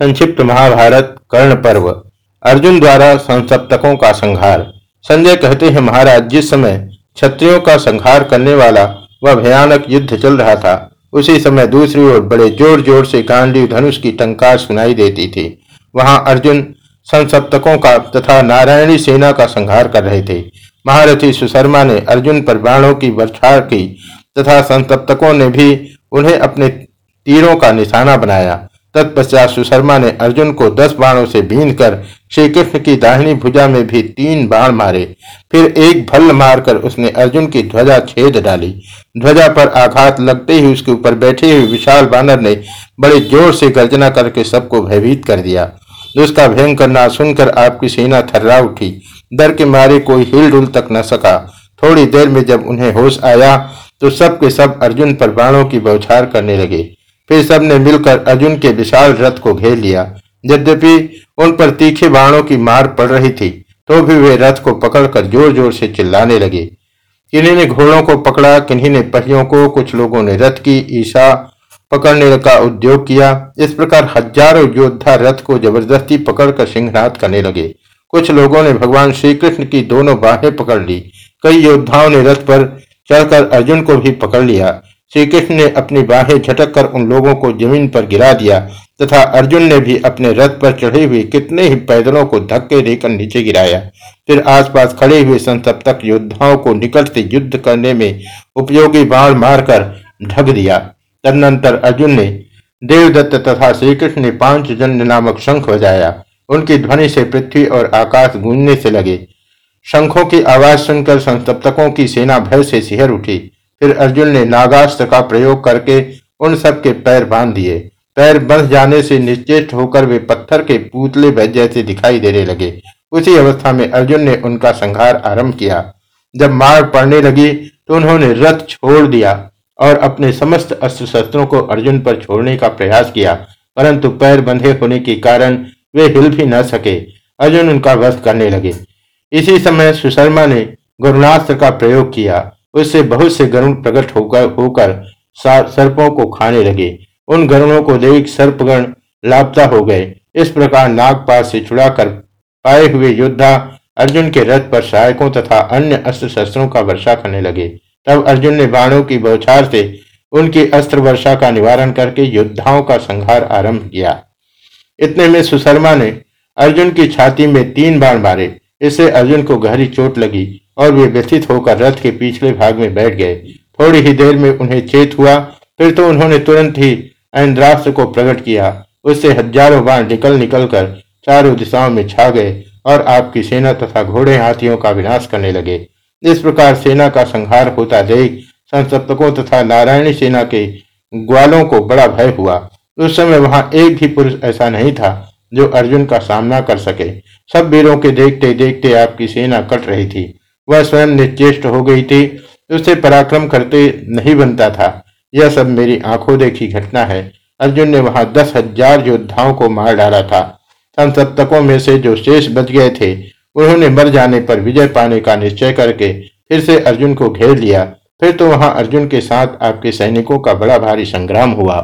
संक्षिप्त महाभारत कर्ण पर्व। अर्जुन द्वारा संसप्तकों का संहार। संजय कहते हैं, महाराज, जिस समय क्षत्रियों का संहार करने वाला वह भयानक युद्ध चल रहा था, उसी समय दूसरी ओर बड़े ज़ोर ज़ोर से गांडी धनुष की टंकार सुनाई देती थी। वहाँ अर्जुन संसप्तकों का तथा नारायणी सेना का संहार कर रहे थे। महारथी सुशर्मा ने अर्जुन पर बाणों की वर्षा की तथा संसप्तकों ने भी उन्हें अपने तीरों का निशाना बनाया। तत्पश्चात सुशर्मा ने अर्जुन को दस बाणों से बीन कर श्री कृष्ण की दाहिनी भुजा में भी तीन बाण मारे। फिर एक भल्ल मारकर उसने अर्जुन की ध्वजा छेद डाली। ध्वजा पर आघात लगते ही उसके ऊपर बैठे हुए विशाल बानर ने बड़े ज़ोर से गर्जना करके सबको भयभीत कर दिया। उसका भयंकर नाश सुनकर आपकी सेना थर्रा उठी। डर के मारे कोई हिल डुल तक न सका। थोड़ी देर में जब उन्हें होश आया तो सब के सब अर्जुन पर बाणों की बौछार करने लगे। फिर सबने मिलकर अर्जुन के विशाल रथ को घेर लिया। यद्यपि उन पर तीखे बाणों की मार पड़ रही थी तो भी वे रथ को पकड़कर ज़ोर ज़ोर से चिल्लाने लगे। किन्हीं ने घोड़ों को पकड़ा, किन्हीं ने पहियों को, कुछ लोगों ने रथ की ईशा पकड़ने का उद्योग किया। इस प्रकार हज़ारों योद्धा रथ को ज़बरदस्ती पकड़कर सिंहनाथ करने लगे। कुछ लोगों ने भगवान श्री कृष्ण की दोनों बाहें पकड़ ली। कई योद्धाओं ने रथ पर चढ़कर अर्जुन को भी पकड़ लिया। श्री कृष्ण ने अपनी बाहें झटक कर उन लोगों को ज़मीन पर गिरा दिया, तथा अर्जुन ने भी अपने रथ पर चढ़े हुए कितने ही पैदलों को धक्के देकर नीचे गिराया। फिर आसपास खड़े हुए संसप्तक योद्धाओं को निकट से युद्ध करने में उपयोगी बाण मारकर ढक दिया। तदनंतर अर्जुन ने देवदत्त तथा श्रीकृष्ण ने पाँच जन नामक शंख बजाया। उनकी ध्वनि से पृथ्वी और आकाश गूंजने से लगे। शंखों की आवाज़ सुनकर संसप्तकों की सेना भय से सिहर उठी। फिर अर्जुन ने नागास्त्र का प्रयोग करके उन सब के पैर बाँध दिए। पैर बंध जाने से निश्चेष्ट होकर वे पत्थर के पुतले जैसे दिखाई देने लगे। उसी अवस्था में अर्जुन ने उनका संहार आरंभ किया। जब मार पड़ने लगी तो उन्होंने रथ छोड़ दिया और अपने समस्त अस्त्र शस्त्रों को अर्जुन पर छोड़ने का प्रयास किया, परंतु पैर बंधे होने के कारण वे हिल भी न सके। अर्जुन उनका वध करने लगे। इसी समय सुशर्मा ने गुरुनास्त्र का प्रयोग किया। उससे बहुत से गरुण प्रकट होकर होकर सर्पों को खाने लगे। उन गरुणों को देख सर्पगण लापता हो गए। इस प्रकार नागपात से छुड़ाकर पाए हुए योद्धा अर्जुन के रथ पर सहायकों तथा अन्य अस्त्र शस्त्रों का वर्षा करने लगे। तब अर्जुन ने बाणों की बौछार से उनकी अस्त्र वर्षा का निवारण करके योद्धाओं का संहार आरंभ किया। इतने में सुशर्मा ने अर्जुन की छाती में तीन बाण मारे। इससे अर्जुन को गहरी चोट लगी। और वे व्यथित होकर रथ के पिछले भाग में बैठ गए। थोड़ी ही देर में उन्हें चेत हुआ, फिर तो उन्होंने तुरंत ही ऐन्द्रास्त्र को प्रकट किया। उससे हज़ारों बाण निकल निकल कर चारों दिशाओं में छा गए और आपकी सेना तथा घोड़े हाथियों का विनाश करने लगे। इस प्रकार सेना का संहार होता देख संसप्तकों तथा नारायणी सेना के ग्वालों को बड़ा भय हुआ। उस समय वहाँ एक भी पुरुष ऐसा नहीं था जो अर्जुन का सामना कर सके। सब वीरों के देखते देखते आपकी सेना कट रही थी। वह स्वयं निश्चेष्ट हो गई थी, उसे पराक्रम करते नहीं बनता था। यह सब मेरी आँखों देखी घटना है। अर्जुन ने वहाँ दस हज़ार योद्धाओं को मार डाला था। संसप्तकों में से जो शेष बच गए थे, उन्होंने मर जाने पर विजय पाने का निश्चय करके फिर से अर्जुन को घेर लिया। फिर तो वहाँ अर्जुन के साथ आपके सैनिकों का बड़ा भारी संग्राम हुआ।